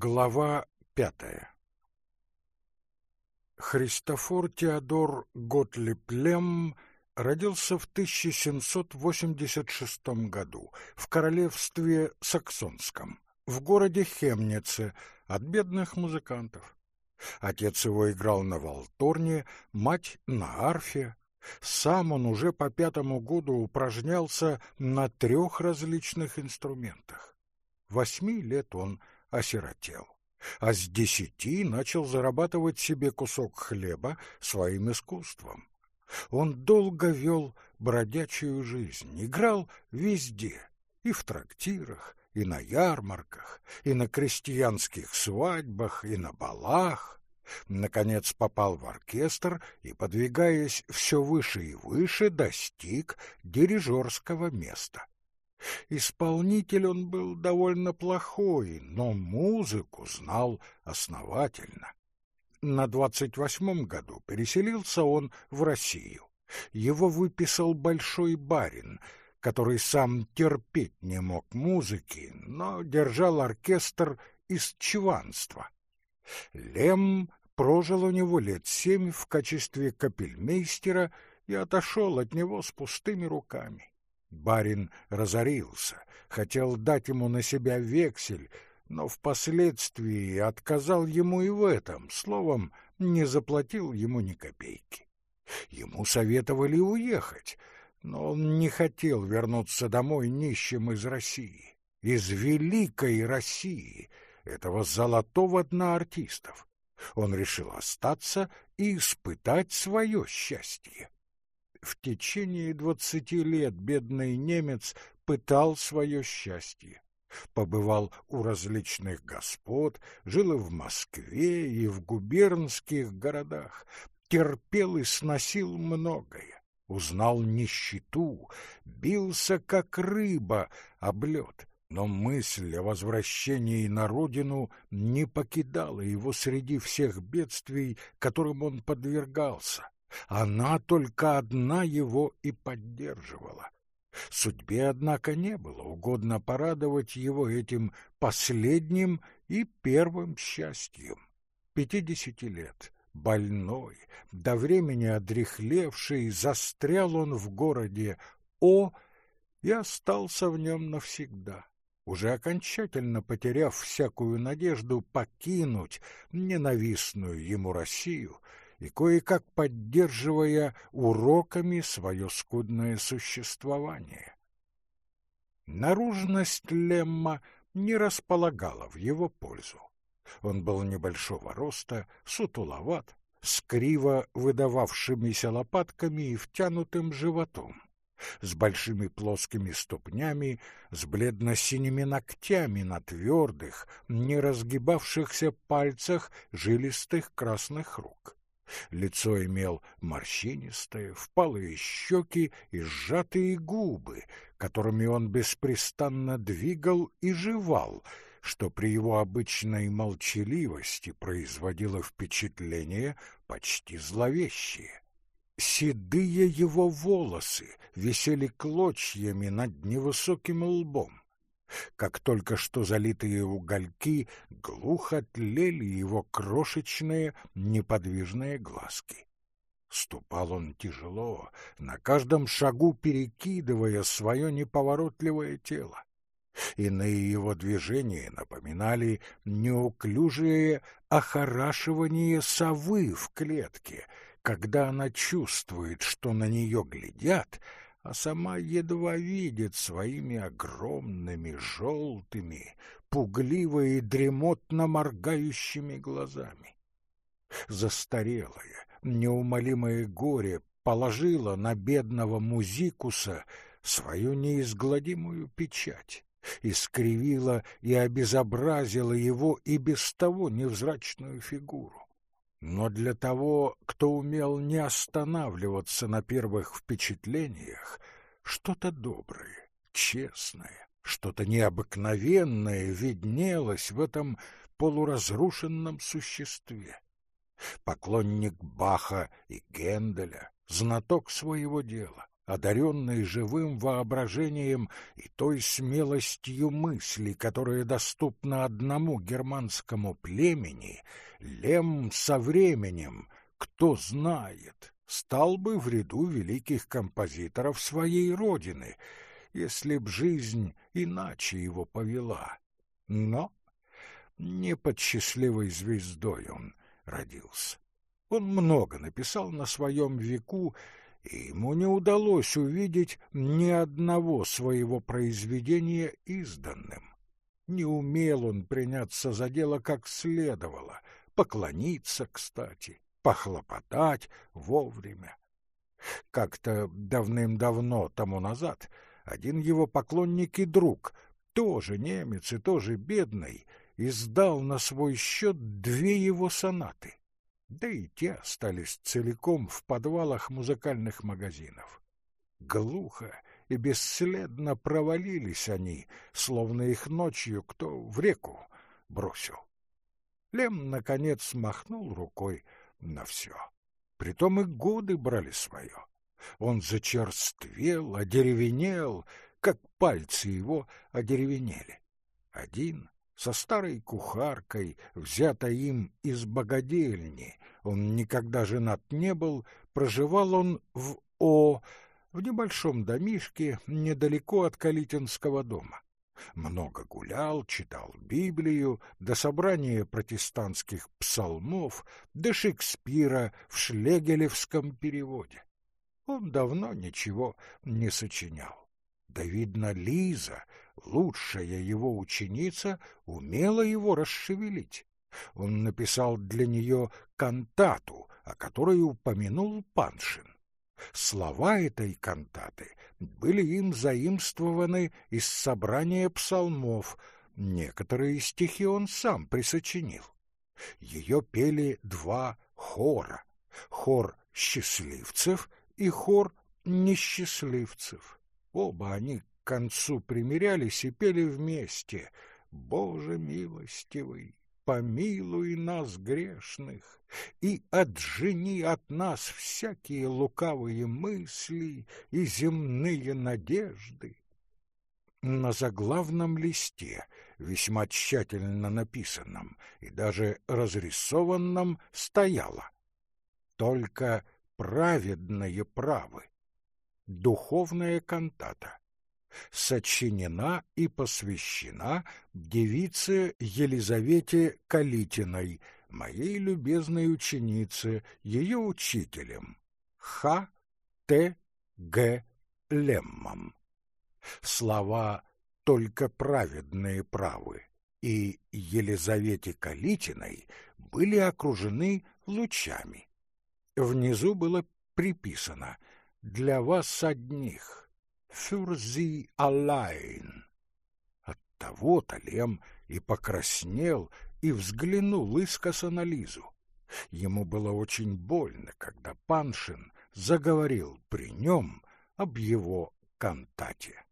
Глава пятая Христофор Теодор Готлиб Лем родился в 1786 году в королевстве Саксонском, в городе Хемнице, от бедных музыкантов. Отец его играл на валторне, мать — на арфе. Сам он уже по пятому году упражнялся на трех различных инструментах. Восьми лет он осиротел, а с десяти начал зарабатывать себе кусок хлеба своим искусством. Он долго вел бродячую жизнь, играл везде, и в трактирах, и на ярмарках, и на крестьянских свадьбах, и на балах. Наконец попал в оркестр и, подвигаясь все выше и выше, достиг дирижерского места. Исполнитель он был довольно плохой, но музыку знал основательно. На двадцать восьмом году переселился он в Россию. Его выписал большой барин, который сам терпеть не мог музыки, но держал оркестр из чванства. Лем прожил у него лет семь в качестве капельмейстера и отошел от него с пустыми руками. Барин разорился, хотел дать ему на себя вексель, но впоследствии отказал ему и в этом, словом, не заплатил ему ни копейки. Ему советовали уехать, но он не хотел вернуться домой нищим из России, из великой России, этого золотого дна артистов. Он решил остаться и испытать свое счастье. В течение двадцати лет бедный немец пытал свое счастье. Побывал у различных господ, жил и в Москве, и в губернских городах, терпел и сносил многое, узнал нищету, бился, как рыба, об лед, но мысль о возвращении на родину не покидала его среди всех бедствий, которым он подвергался. Она только одна его и поддерживала. Судьбе, однако, не было угодно порадовать его этим последним и первым счастьем. Пятидесяти лет, больной, до времени одрехлевший, застрял он в городе О и остался в нем навсегда, уже окончательно потеряв всякую надежду покинуть ненавистную ему Россию — и кое-как поддерживая уроками свое скудное существование. Наружность Лемма не располагала в его пользу. Он был небольшого роста, сутуловат, с криво выдававшимися лопатками и втянутым животом, с большими плоскими ступнями, с бледно-синими ногтями на твердых, не разгибавшихся пальцах жилистых красных рук. Лицо имел морщинистое, впалые щеки и сжатые губы, которыми он беспрестанно двигал и жевал, что при его обычной молчаливости производило впечатление почти зловещее. Седые его волосы висели клочьями над невысоким лбом. Как только что залитые угольки глухо тлели его крошечные неподвижные глазки. Ступал он тяжело, на каждом шагу перекидывая свое неповоротливое тело. Иные его движения напоминали неуклюжее охорашивание совы в клетке, когда она чувствует, что на нее глядят — а сама едва видит своими огромными, желтыми, пугливо и дремотно моргающими глазами. Застарелое, неумолимое горе положило на бедного музикуса свою неизгладимую печать, искривила и обезобразила его и без того невзрачную фигуру. Но для того, кто умел не останавливаться на первых впечатлениях, что-то доброе, честное, что-то необыкновенное виднелось в этом полуразрушенном существе. Поклонник Баха и Генделя, знаток своего дела, одаренный живым воображением и той смелостью мысли, которая доступна одному германскому племени, Лем со временем, кто знает, стал бы в ряду великих композиторов своей родины, если б жизнь иначе его повела. Но не под счастливой звездой он родился. Он много написал на своем веку, и ему не удалось увидеть ни одного своего произведения изданным. Не умел он приняться за дело как следовало, поклониться, кстати, похлопотать вовремя. Как-то давным-давно тому назад один его поклонник и друг, тоже немец и тоже бедный, издал на свой счет две его сонаты да и те остались целиком в подвалах музыкальных магазинов. Глухо и бесследно провалились они, словно их ночью кто в реку бросил. Лем, наконец, махнул рукой на все. Притом и годы брали свое. Он зачерствел, одеревенел, как пальцы его одеревенели. Один со старой кухаркой, взятой им из богадельни, он никогда женат не был, проживал он в О, в небольшом домишке недалеко от Калитинского дома. Много гулял, читал Библию, до собрания протестантских псалмов, до Шекспира в шлегелевском переводе. Он давно ничего не сочинял. Да, видно, Лиза лучшая его ученица, умела его расшевелить. Он написал для нее кантату, о которой упомянул Паншин. Слова этой кантаты были им заимствованы из собрания псалмов, некоторые стихи он сам присочинил. Ее пели два хора — хор счастливцев и хор несчастливцев. Оба они концу примирялись и пели вместе «Боже милостивый, помилуй нас грешных и отжени от нас всякие лукавые мысли и земные надежды». На заглавном листе, весьма тщательно написанном и даже разрисованном, стояло «Только праведные правы». Духовная кантата сочинена и посвящена девице Елизавете Калитиной, моей любезной ученице, ее учителем, Х. Т. Г. Леммом. Слова «только праведные правы» и Елизавете Калитиной были окружены лучами. Внизу было приписано «для вас одних» für sie allein. Оттого-то Лем и покраснел, и взглянул искоса на Лизу. Ему было очень больно, когда Паншин заговорил при нем об его кантате.